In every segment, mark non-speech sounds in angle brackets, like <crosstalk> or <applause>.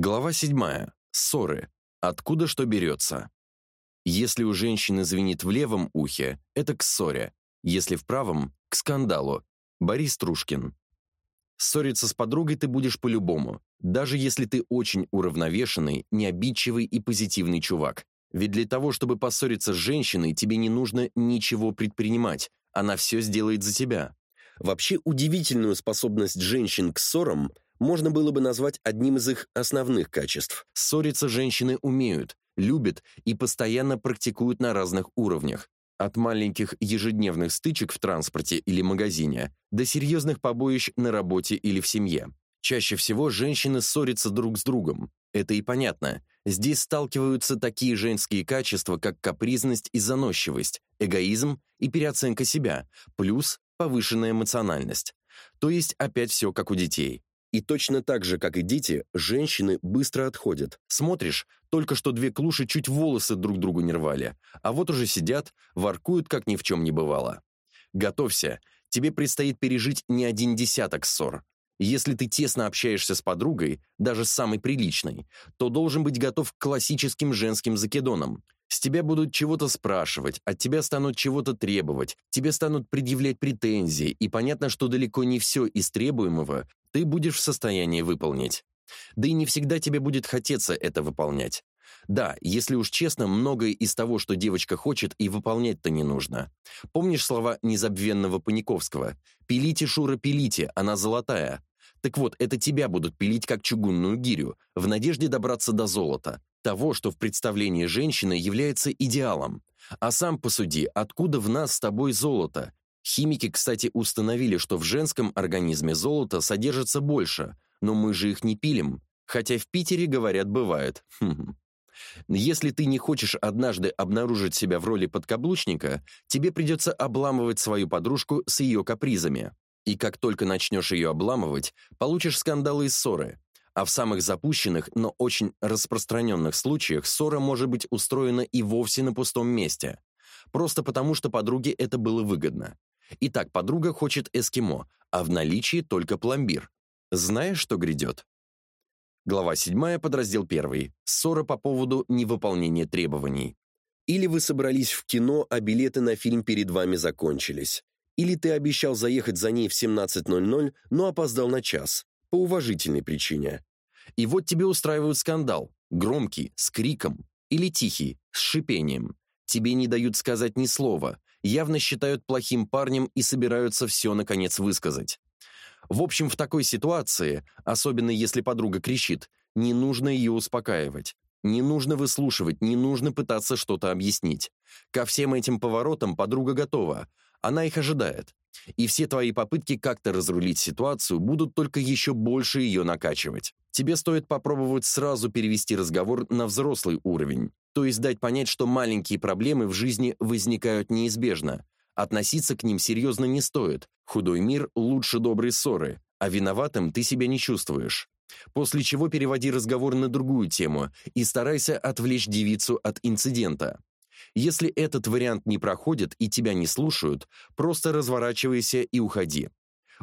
Глава 7. Ссоры. Откуда что берется? Если у женщины звенит в левом ухе, это к ссоре. Если в правом – к скандалу. Борис Трушкин. Ссориться с подругой ты будешь по-любому, даже если ты очень уравновешенный, необидчивый и позитивный чувак. Ведь для того, чтобы поссориться с женщиной, тебе не нужно ничего предпринимать, она все сделает за тебя. Вообще удивительную способность женщин к ссорам можно было бы назвать одним из их основных качеств. Ссориться женщины умеют, любят и постоянно практикуют на разных уровнях. От маленьких ежедневных стычек в транспорте или магазине до серьезных побоищ на работе или в семье. Чаще всего женщины ссорятся друг с другом. Это и понятно. Здесь сталкиваются такие женские качества, как капризность и заносчивость, эгоизм и переоценка себя, плюс повышенная эмоциональность. То есть опять все как у детей. И точно так же, как и дети, женщины быстро отходят. Смотришь, только что две клуши чуть волосы друг другу не рвали, а вот уже сидят, воркуют, как ни в чем не бывало. Готовься, тебе предстоит пережить не один десяток ссор. Если ты тесно общаешься с подругой, даже с самой приличной, то должен быть готов к классическим женским закидонам. С тебя будут чего-то спрашивать, от тебя станут чего-то требовать, тебе станут предъявлять претензии, и понятно, что далеко не все из требуемого ты будешь в состоянии выполнить. Да и не всегда тебе будет хотеться это выполнять. Да, если уж честно, многое из того, что девочка хочет, и выполнять-то не нужно. Помнишь слова незабвенного Паниковского? «Пилите, Шура, пилите, она золотая». Так вот, это тебя будут пилить как чугунную гирю, в надежде добраться до золота, того, что в представлении женщины является идеалом. А сам посуди, откуда в нас с тобой золото? Химики, кстати, установили, что в женском организме золота содержится больше, но мы же их не пилим, хотя в Питере, говорят, бывает. Если ты не хочешь однажды обнаружить себя в роли подкаблучника, тебе придется обламывать свою подружку с ее капризами. И как только начнешь ее обламывать, получишь скандалы и ссоры. А в самых запущенных, но очень распространенных случаях ссора может быть устроена и вовсе на пустом месте. Просто потому, что подруге это было выгодно. Итак, подруга хочет эскимо, а в наличии только пломбир. Знаешь, что грядет? Глава 7, подраздел 1. Ссора по поводу невыполнения требований. Или вы собрались в кино, а билеты на фильм перед вами закончились. Или ты обещал заехать за ней в 17.00, но опоздал на час. По уважительной причине. И вот тебе устраивают скандал. Громкий, с криком. Или тихий, с шипением. Тебе не дают сказать ни слова, явно считают плохим парнем и собираются все, наконец, высказать. В общем, в такой ситуации, особенно если подруга кричит, не нужно ее успокаивать. Не нужно выслушивать, не нужно пытаться что-то объяснить. Ко всем этим поворотам подруга готова. Она их ожидает. И все твои попытки как-то разрулить ситуацию будут только еще больше ее накачивать. Тебе стоит попробовать сразу перевести разговор на взрослый уровень, то есть дать понять, что маленькие проблемы в жизни возникают неизбежно. Относиться к ним серьезно не стоит. Худой мир лучше доброй ссоры, а виноватым ты себя не чувствуешь. После чего переводи разговор на другую тему и старайся отвлечь девицу от инцидента. Если этот вариант не проходит и тебя не слушают, просто разворачивайся и уходи.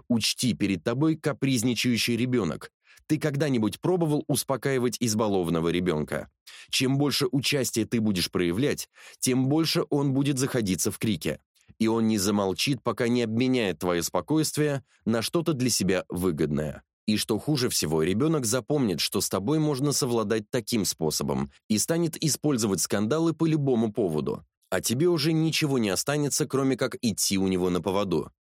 Учти, перед тобой капризничающий ребенок. Ты когда-нибудь пробовал успокаивать избалованного ребенка? Чем больше участия ты будешь проявлять, тем больше он будет заходиться в крике. И он не замолчит, пока не обменяет твое спокойствие на что-то для себя выгодное. И что хуже всего, ребенок запомнит, что с тобой можно совладать таким способом и станет использовать скандалы по любому поводу. А тебе уже ничего не останется, кроме как идти у него на поводу.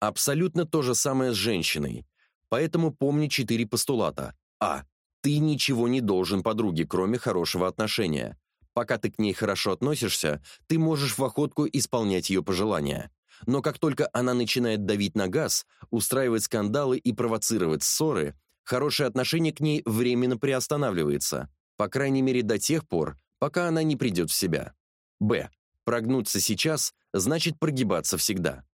Абсолютно то же самое с женщиной. Поэтому помни четыре постулата. А. Ты ничего не должен подруге, кроме хорошего отношения. Пока ты к ней хорошо относишься, ты можешь в охотку исполнять ее пожелания. Но как только она начинает давить на газ, устраивать скандалы и провоцировать ссоры, хорошее отношение к ней временно приостанавливается, по крайней мере до тех пор, пока она не придет в себя. Б. Прогнуться сейчас значит прогибаться всегда.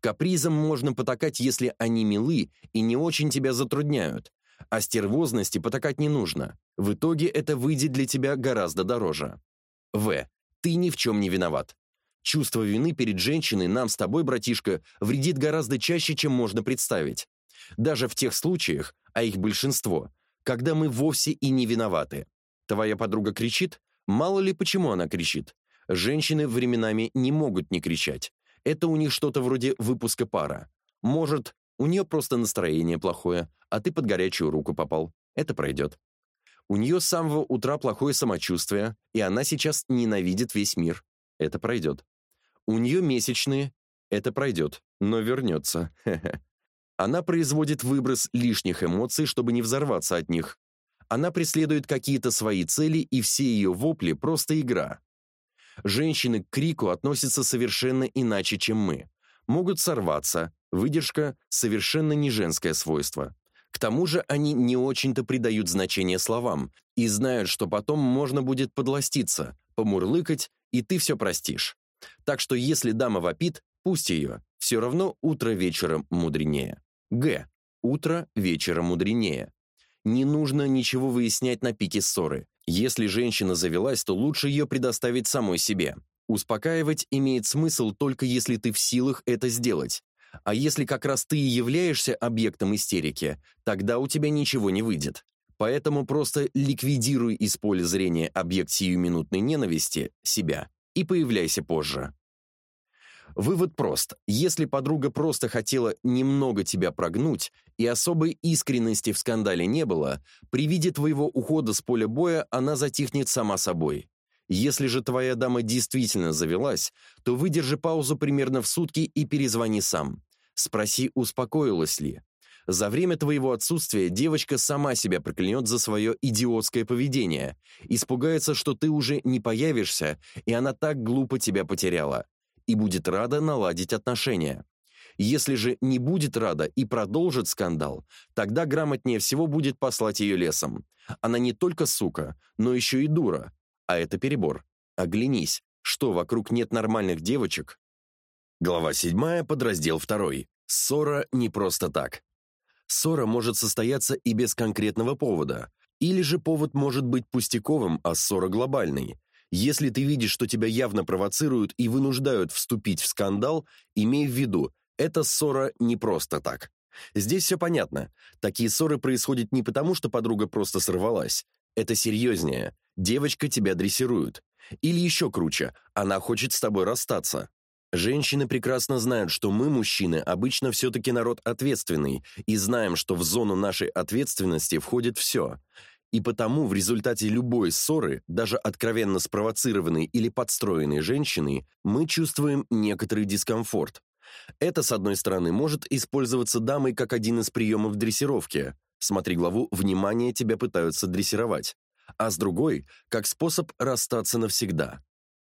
Капризам можно потакать, если они милы и не очень тебя затрудняют, а стервозности потакать не нужно. В итоге это выйдет для тебя гораздо дороже. В. Ты ни в чем не виноват. Чувство вины перед женщиной нам с тобой, братишка, вредит гораздо чаще, чем можно представить. Даже в тех случаях, а их большинство, когда мы вовсе и не виноваты. Твоя подруга кричит? Мало ли почему она кричит. Женщины временами не могут не кричать. Это у них что-то вроде выпуска пара. Может, у нее просто настроение плохое, а ты под горячую руку попал. Это пройдет. У нее с самого утра плохое самочувствие, и она сейчас ненавидит весь мир. Это пройдет. У нее месячные. Это пройдет, но вернется. <laughs> Она производит выброс лишних эмоций, чтобы не взорваться от них. Она преследует какие-то свои цели, и все ее вопли – просто игра. Женщины к крику относятся совершенно иначе, чем мы. Могут сорваться, выдержка – совершенно не женское свойство. К тому же они не очень-то придают значение словам и знают, что потом можно будет подластиться, помурлыкать, и ты все простишь. Так что если дама вопит, пусть ее, все равно утро вечером мудренее. Г. Утро вечером мудренее. Не нужно ничего выяснять на пике ссоры. Если женщина завелась, то лучше ее предоставить самой себе. Успокаивать имеет смысл только если ты в силах это сделать. А если как раз ты и являешься объектом истерики, тогда у тебя ничего не выйдет. Поэтому просто ликвидируй из поля зрения объект сиюминутной ненависти, себя, и появляйся позже. Вывод прост. Если подруга просто хотела немного тебя прогнуть, и особой искренности в скандале не было, при виде твоего ухода с поля боя она затихнет сама собой. Если же твоя дама действительно завелась, то выдержи паузу примерно в сутки и перезвони сам. Спроси, успокоилась ли. За время твоего отсутствия девочка сама себя проклянет за свое идиотское поведение, испугается, что ты уже не появишься, и она так глупо тебя потеряла и будет рада наладить отношения. Если же не будет рада и продолжит скандал, тогда грамотнее всего будет послать ее лесом. Она не только сука, но еще и дура. А это перебор. Оглянись, что вокруг нет нормальных девочек? Глава 7, подраздел 2. Ссора не просто так. Ссора может состояться и без конкретного повода. Или же повод может быть пустяковым, а ссора глобальной. Если ты видишь, что тебя явно провоцируют и вынуждают вступить в скандал, имей в виду, эта ссора не просто так. Здесь все понятно. Такие ссоры происходят не потому, что подруга просто сорвалась. Это серьезнее. Девочка тебя дрессирует. Или еще круче, она хочет с тобой расстаться. Женщины прекрасно знают, что мы, мужчины, обычно все-таки народ ответственный, и знаем, что в зону нашей ответственности входит все. И потому в результате любой ссоры, даже откровенно спровоцированной или подстроенной женщиной, мы чувствуем некоторый дискомфорт. Это, с одной стороны, может использоваться дамой как один из приемов дрессировки. Смотри главу «Внимание, тебя пытаются дрессировать». А с другой, как способ расстаться навсегда.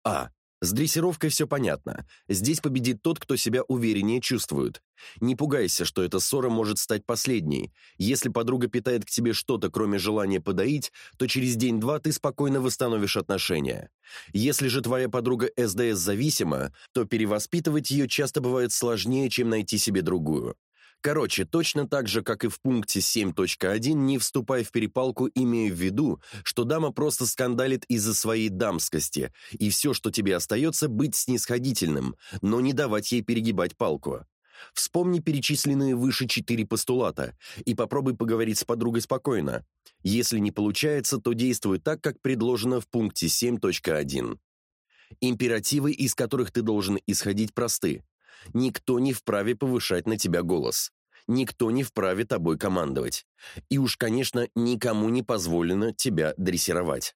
А. С дрессировкой все понятно. Здесь победит тот, кто себя увереннее чувствует. Не пугайся, что эта ссора может стать последней. Если подруга питает к тебе что-то, кроме желания подоить, то через день-два ты спокойно восстановишь отношения. Если же твоя подруга СДС зависима, то перевоспитывать ее часто бывает сложнее, чем найти себе другую. Короче, точно так же, как и в пункте 7.1, не вступай в перепалку, имея в виду, что дама просто скандалит из-за своей дамскости, и все, что тебе остается, быть снисходительным, но не давать ей перегибать палку. Вспомни перечисленные выше четыре постулата и попробуй поговорить с подругой спокойно. Если не получается, то действуй так, как предложено в пункте 7.1. Императивы, из которых ты должен исходить, просты. Никто не вправе повышать на тебя голос. Никто не вправе тобой командовать. И уж, конечно, никому не позволено тебя дрессировать.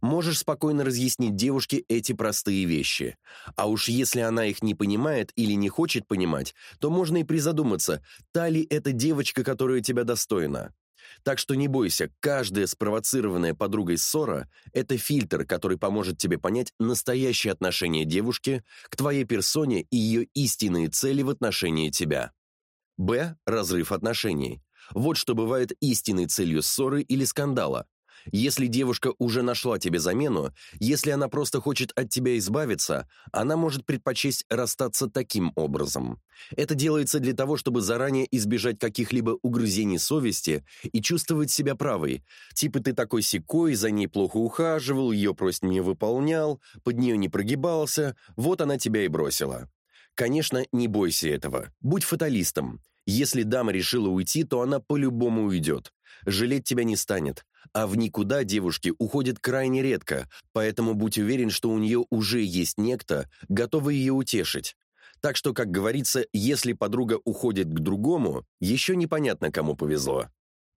Можешь спокойно разъяснить девушке эти простые вещи. А уж если она их не понимает или не хочет понимать, то можно и призадуматься, та ли эта девочка, которая тебя достойна. Так что не бойся, каждая спровоцированная подругой ссора – это фильтр, который поможет тебе понять настоящее отношение девушки к твоей персоне и ее истинные цели в отношении тебя. Б. Разрыв отношений. Вот что бывает истинной целью ссоры или скандала. Если девушка уже нашла тебе замену, если она просто хочет от тебя избавиться, она может предпочесть расстаться таким образом. Это делается для того, чтобы заранее избежать каких-либо угрызений совести и чувствовать себя правой. Типа ты такой секой, за ней плохо ухаживал, ее просто не выполнял, под нее не прогибался, вот она тебя и бросила. Конечно, не бойся этого. Будь фаталистом. Если дама решила уйти, то она по-любому уйдет. Жалеть тебя не станет. А в никуда девушки уходят крайне редко, поэтому будь уверен, что у нее уже есть некто, готовый ее утешить. Так что, как говорится, если подруга уходит к другому, еще непонятно, кому повезло.